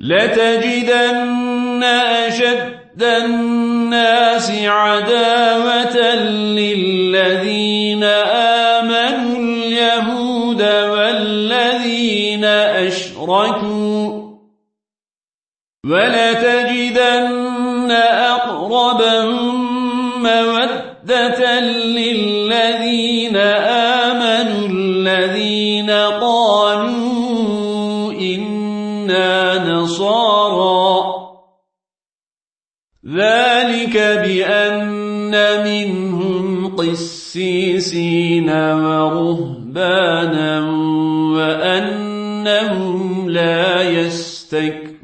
لتجدن أشد الناس عداوة للذين آمنوا اليهود والذين أشركوا ولتجدن أقربهم مودة للذين آمنوا الذين قالوا إنا نصارى. ذلك بأن منهم قسيسين ورهبانا وأنهم لا يستكبرون.